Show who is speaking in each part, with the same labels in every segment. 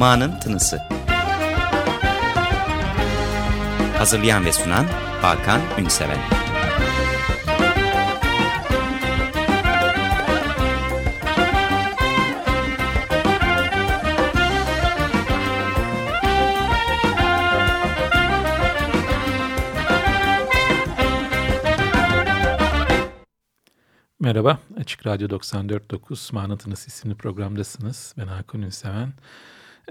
Speaker 1: Ma'nın Tınısı. Hazırlayan ve sunan Hakan Ünseven.
Speaker 2: Merhaba, Açık Radyo 94.9 Manatınız isimli programdasınız. Ben Hakan Ünseven.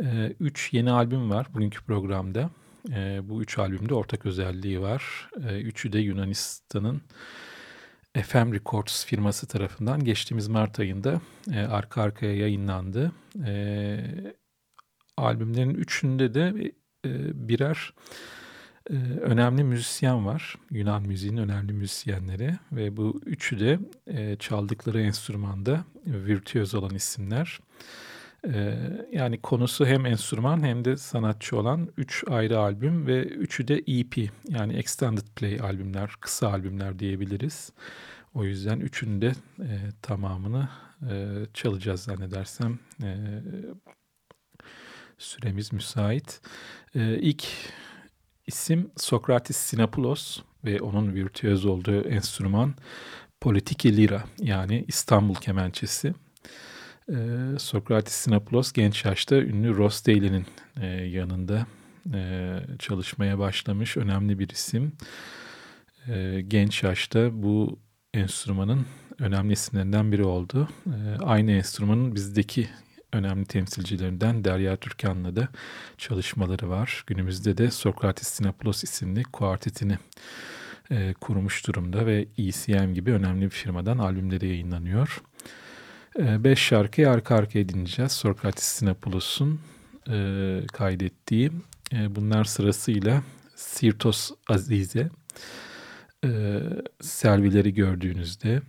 Speaker 2: Ee, üç yeni albüm var bugünkü programda. Ee, bu üç albümde ortak özelliği var. Ee, üçü de Yunanistan'ın FM Records firması tarafından geçtiğimiz Mart ayında e, arka arkaya yayınlandı. Ee, albümlerin üçünde de e, birer e, önemli müzisyen var. Yunan müziğinin önemli müzisyenleri ve bu üçü de e, çaldıkları enstrümanda virtüöz olan isimler. E, yani konusu hem enstrüman hem de sanatçı olan üç ayrı albüm ve üçü de EP yani Extended Play albümler, kısa albümler diyebiliriz. O yüzden üçünün de e, tamamını e, çalacağız zannedersem. E, süremiz müsait. E, ilk isim Sokratis Sinapoulos ve onun virtüöz olduğu enstrüman Politiki Lira yani İstanbul kemençesi. Ee, Sokratis Sinapoulos genç yaşta ünlü Ross Daly'nin e, yanında e, çalışmaya başlamış önemli bir isim. E, genç yaşta bu enstrümanın önemli isimlerinden biri oldu. E, aynı enstrümanın bizdeki önemli temsilcilerinden Derya Türkan'la da çalışmaları var. Günümüzde de Sokratis Sinapoulos isimli kuartetini e, kurmuş durumda ve ECM gibi önemli bir firmadan albümleri yayınlanıyor. E, beş şarkıyı arka arkaya dinleyeceğiz. Sokratis Sinapoulos'un e, kaydettiği. E, bunlar sırasıyla Sirtos Azize, e, Selvileri gördüğünüzde,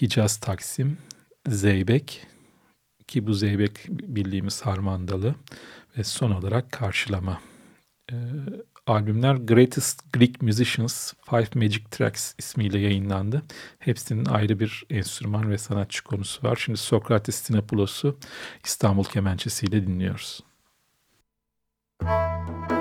Speaker 2: Hicaz Taksim, Zeybek, ki bu zeybek bildiğimiz harmandalı ve son olarak karşılama. E, albümler Greatest Greek Musicians Five Magic Tracks ismiyle yayınlandı. Hepsinin ayrı bir enstrüman ve sanatçı konusu var. Şimdi Sokrates Stinopoulos'u İstanbul kemençesiyle dinliyoruz. Müzik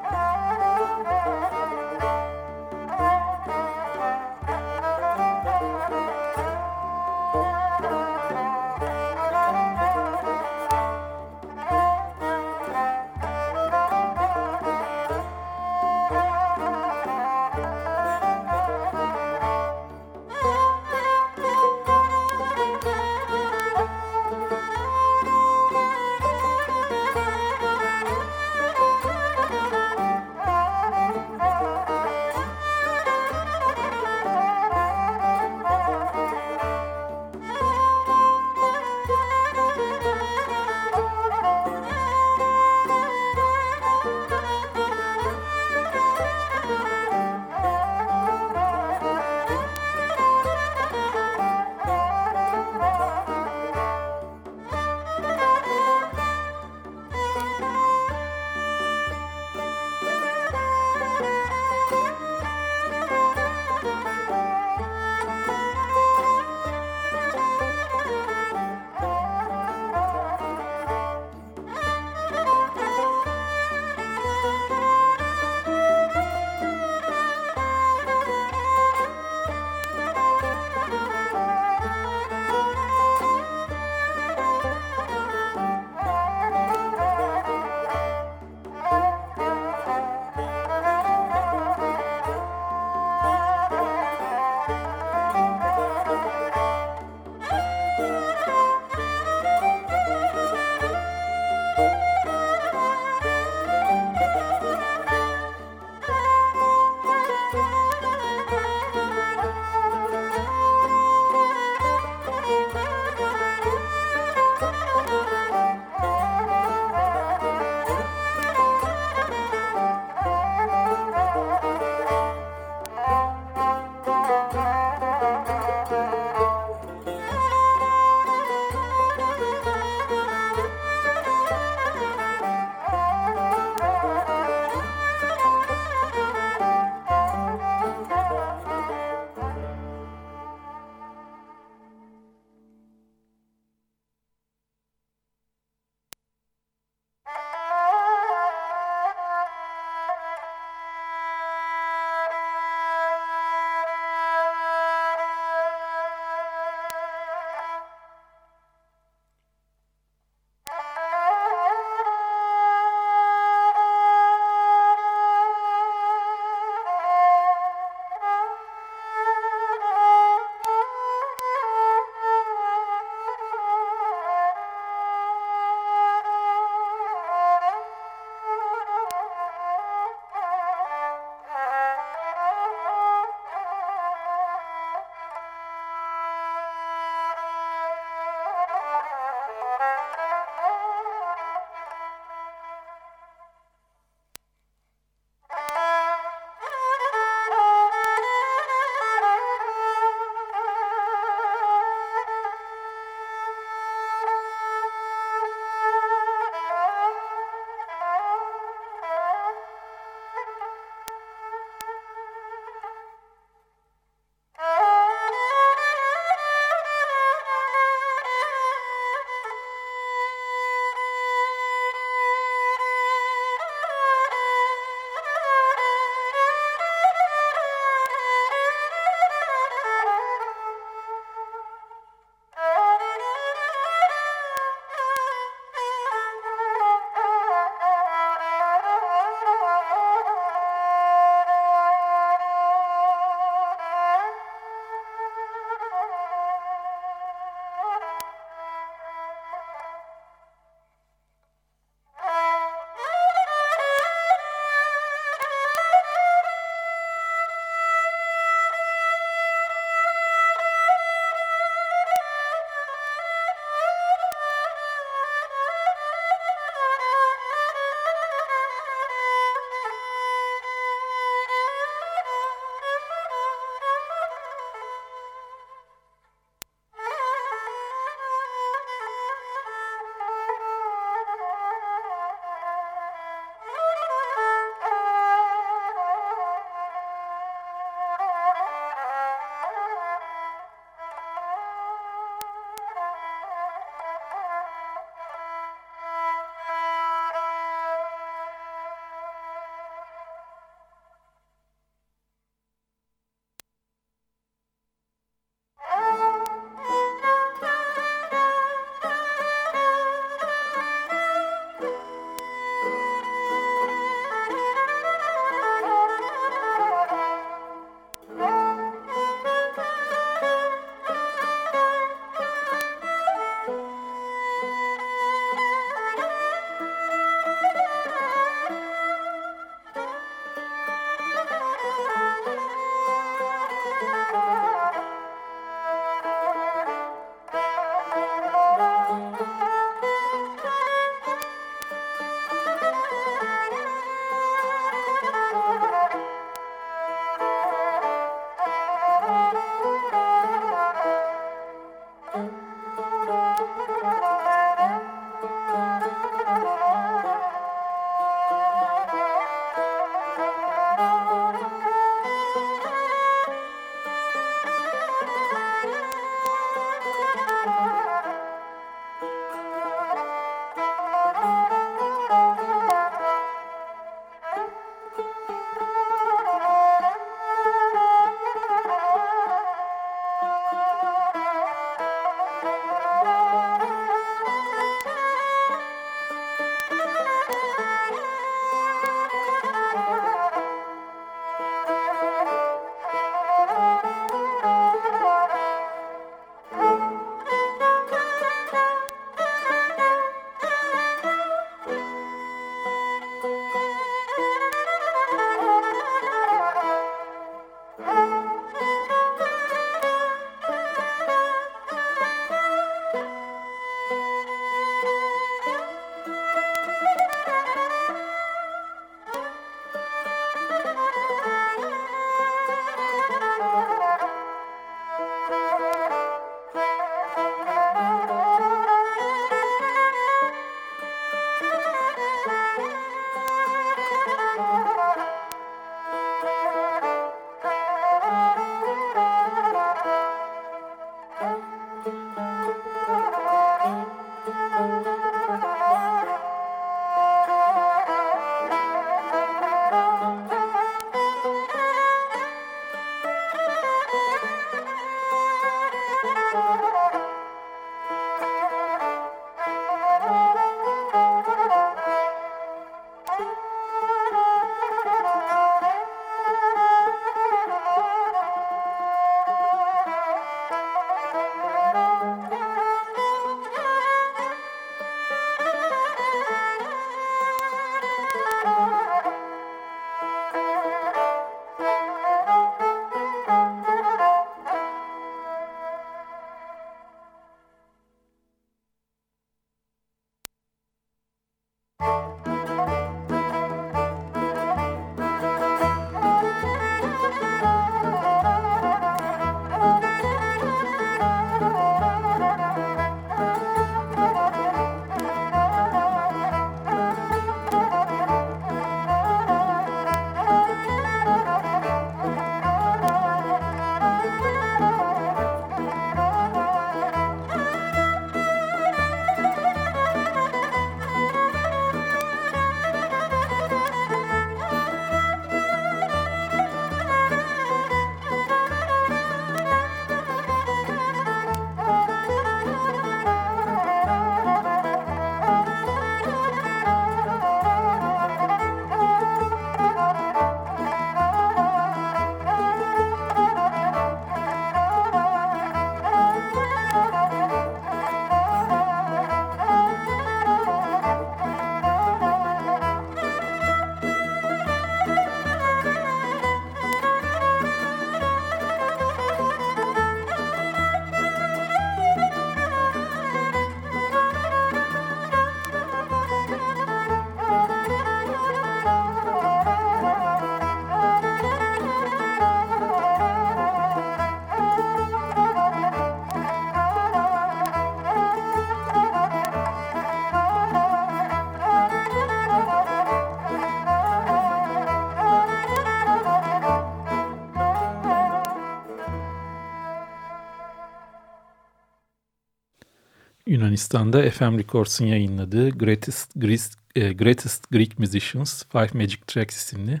Speaker 2: Yunanistan'da FM Records'un yayınladığı Greatest, Greatest, Greatest Greek Musicians Five Magic Tracks isimli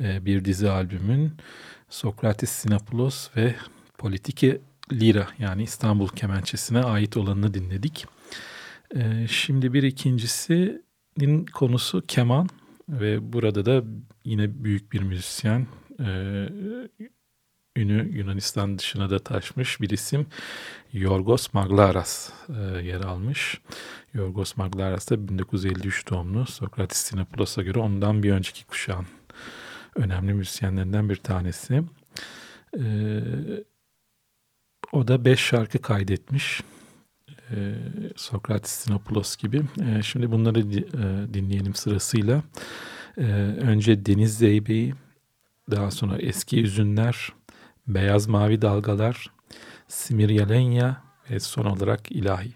Speaker 2: bir dizi albümün Sokrates Sinapoulos ve Politike Lira yani İstanbul Kemençesi'ne ait olanını dinledik. Şimdi bir ikincisinin konusu keman ve burada da yine büyük bir müzisyen ünü Yunanistan dışına da taşmış bir isim Yorgos Maglaras e, yer almış. Yorgos Maglaras da 1953 doğumlu Sokrates Sinopoulos'a göre ondan bir önceki kuşağın önemli müzisyenlerinden bir tanesi. E, o da beş şarkı kaydetmiş. E, Sokrates Sinopoulos gibi. E, şimdi bunları e, dinleyelim sırasıyla. E, önce Deniz Zeybe'yi, daha sonra Eski Üzünler, Beyaz Mavi Dalgalar, Simiryalenya ve son olarak İlahi.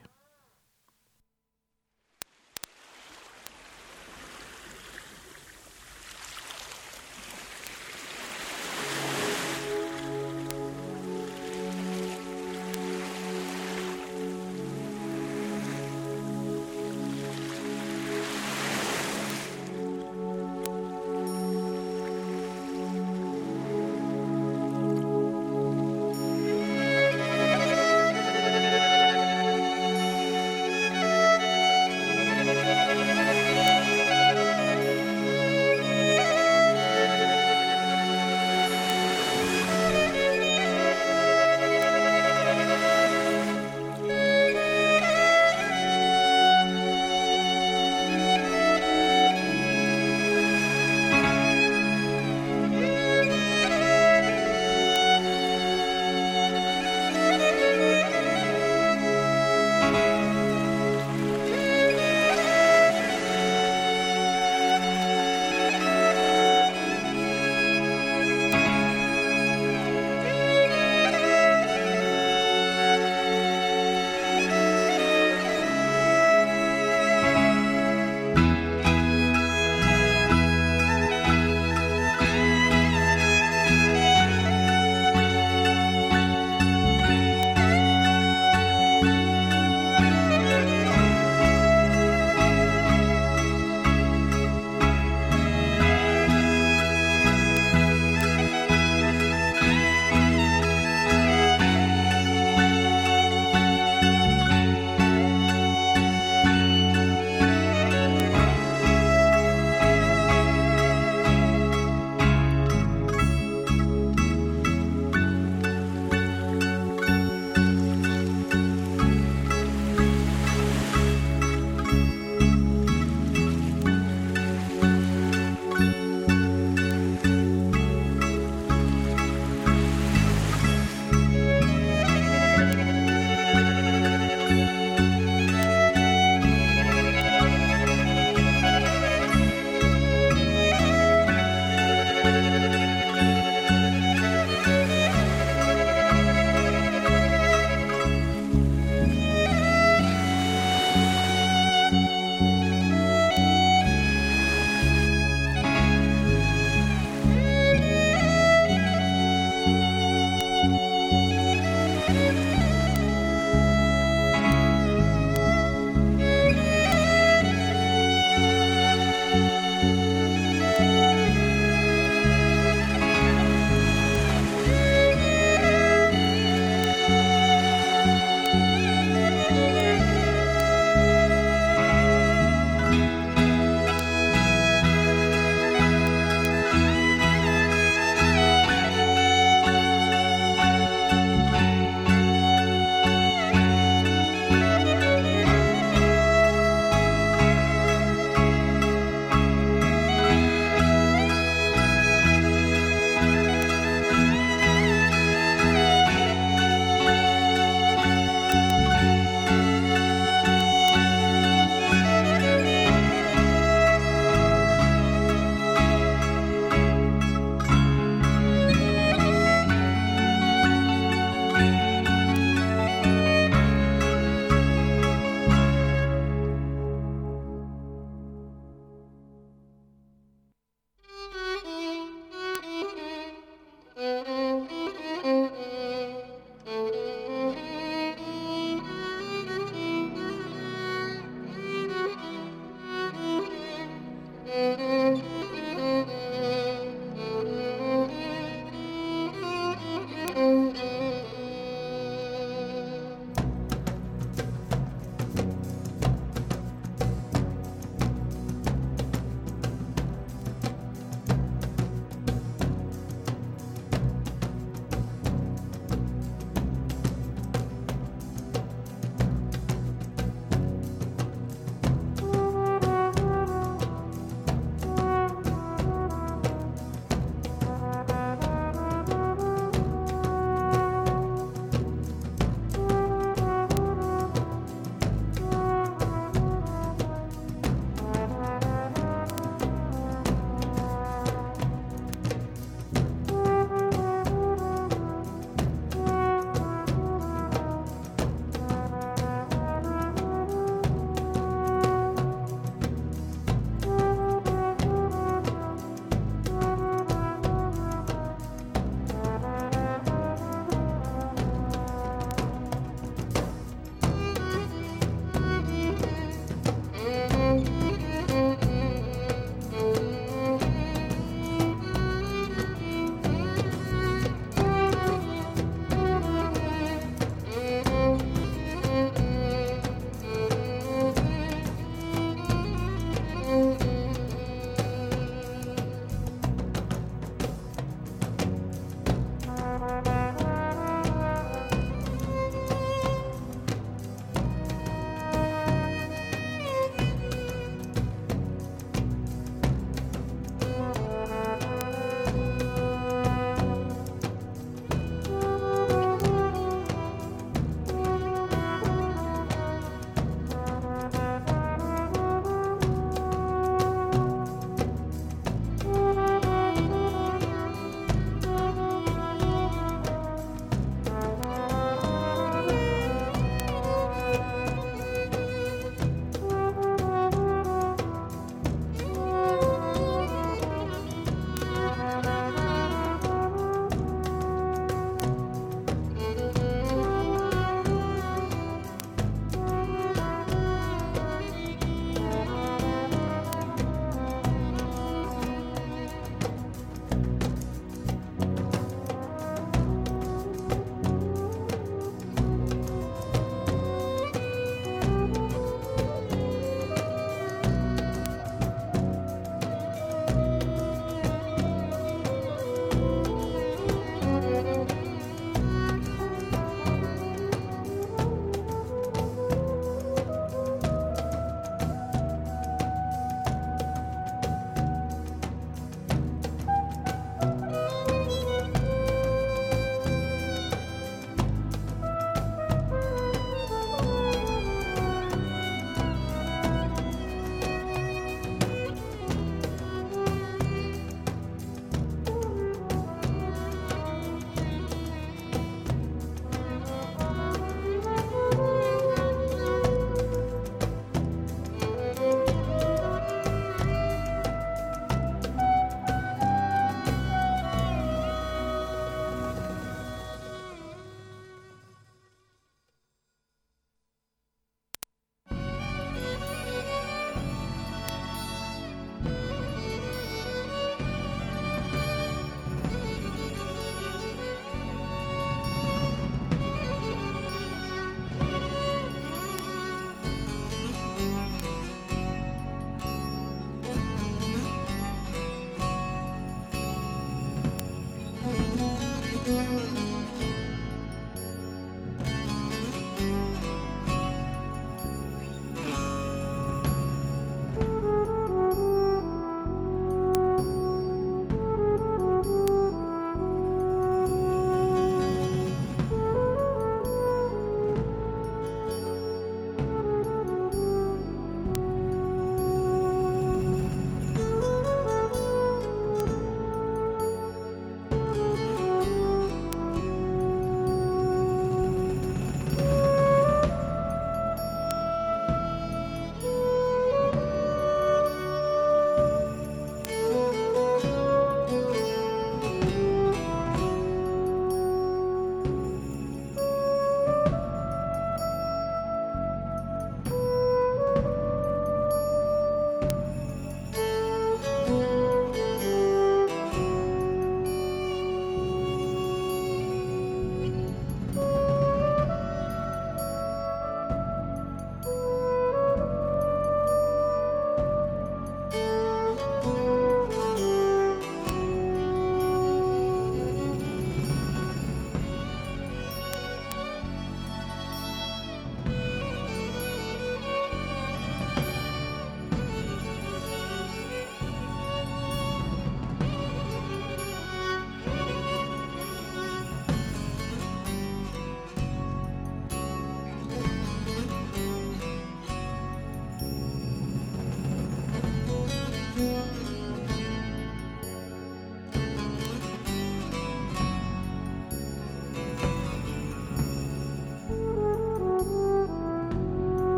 Speaker 2: Música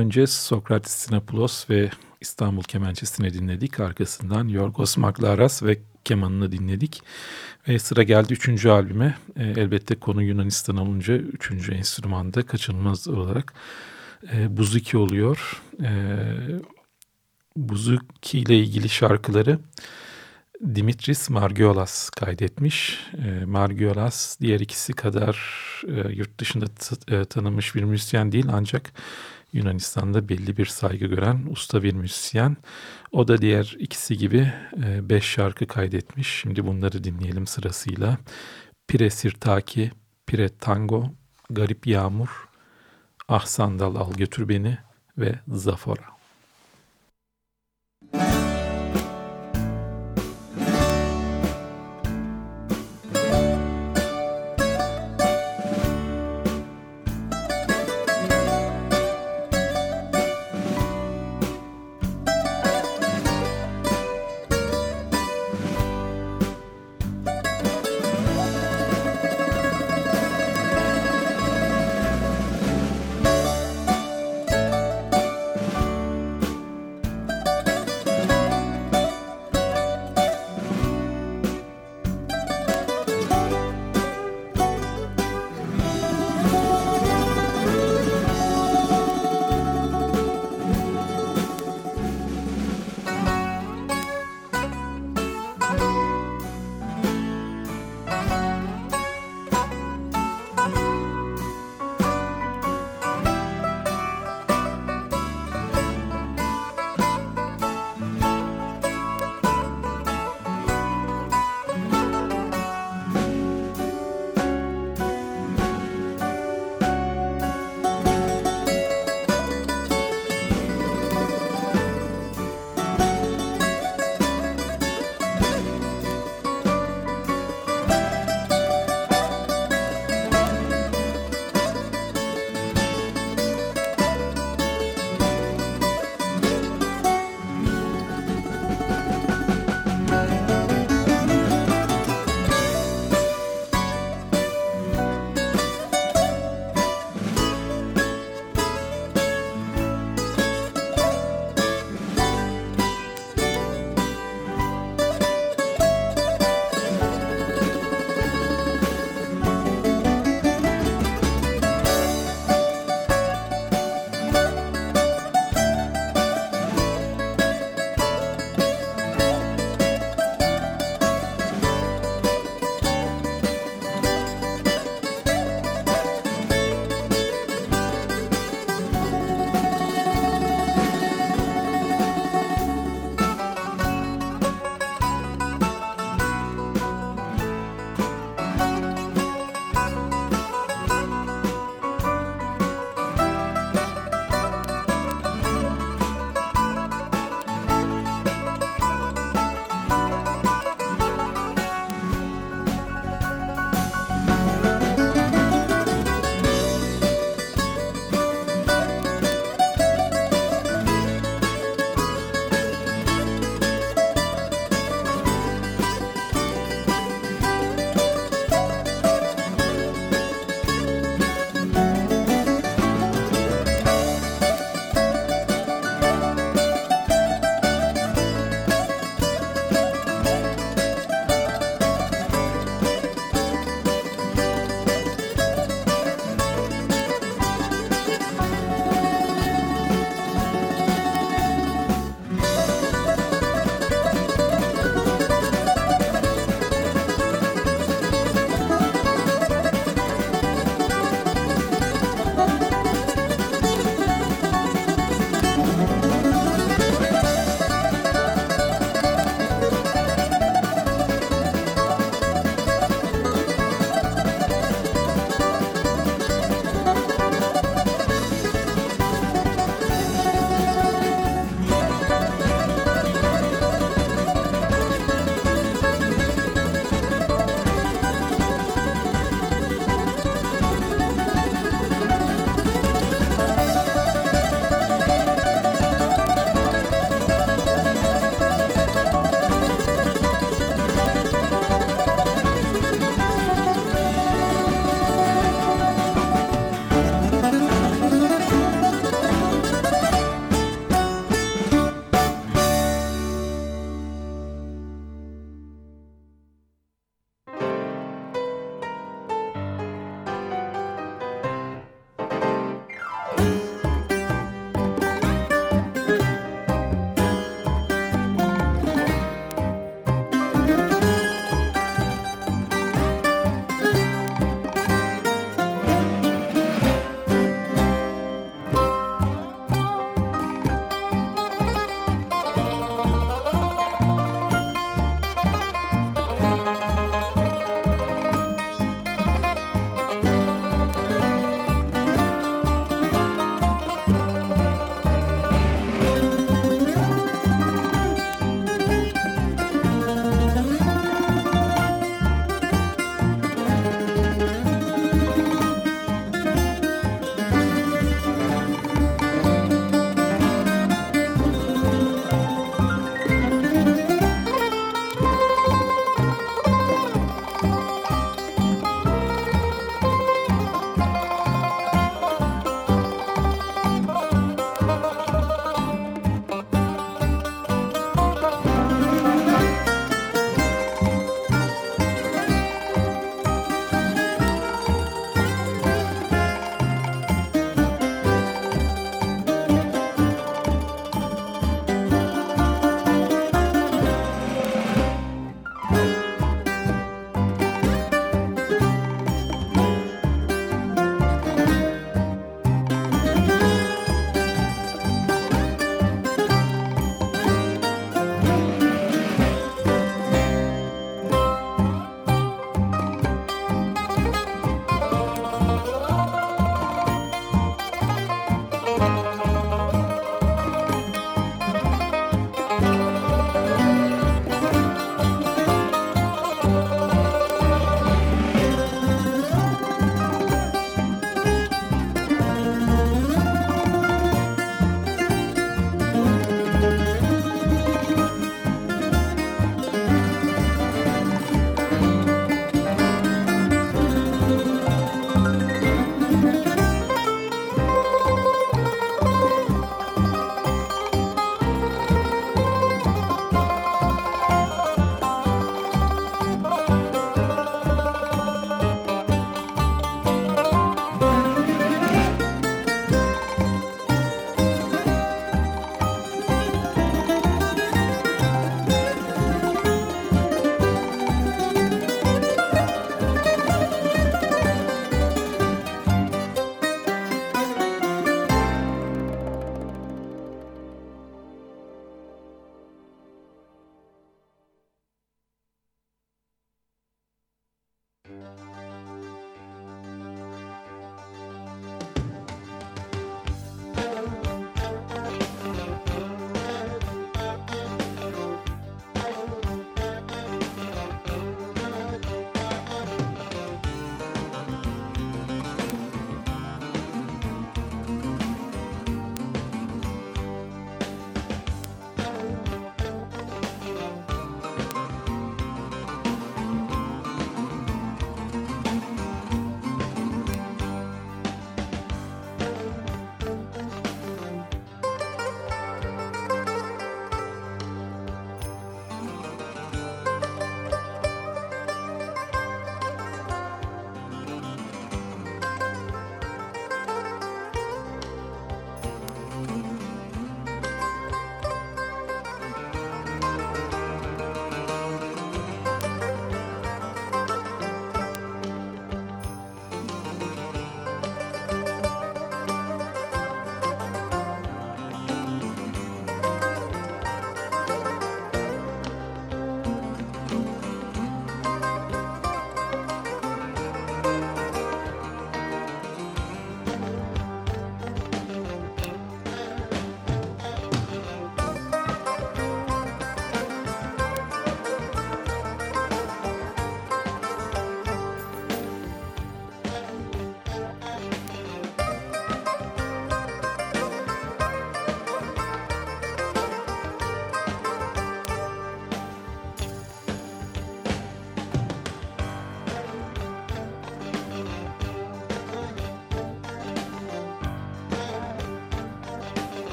Speaker 2: Önce Sokrates Sinapoulos ve İstanbul Kemençesi'ni dinledik. Arkasından Yorgos Maklaras ve kemanını dinledik. Ve sıra geldi üçüncü albüme. E, elbette konu Yunanistan olunca üçüncü enstrümanda kaçınılmaz olarak e, Buzuki oluyor. E, Buzuki ile ilgili şarkıları Dimitris Margiolas kaydetmiş. E, Margiolas diğer ikisi kadar e, yurt dışında e, tanınmış bir müzisyen değil ancak Yunanistan'da belli bir saygı gören usta bir müzisyen. O da diğer ikisi gibi e, beş şarkı kaydetmiş. Şimdi bunları dinleyelim sırasıyla. Pire Sirtaki, Pire Tango, Garip Yağmur, Ah Sandal Al Götür Beni ve Zafora.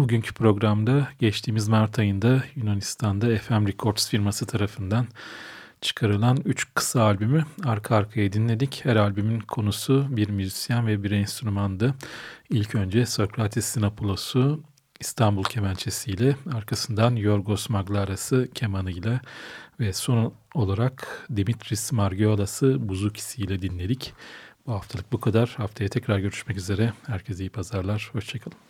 Speaker 2: Bugünkü programda geçtiğimiz Mart ayında Yunanistan'da FM Records firması tarafından çıkarılan 3 kısa albümü arka arkaya dinledik. Her albümün konusu bir müzisyen ve bir enstrümandı. İlk önce Sokrates Sinapoulos'u İstanbul kemençesiyle, arkasından Yorgos Maglaras'ı kemanıyla ve son olarak Dimitris Margiolas'ı buzukisiyle dinledik. Bu haftalık bu kadar. Haftaya tekrar görüşmek üzere. Herkese iyi pazarlar. Hoşçakalın.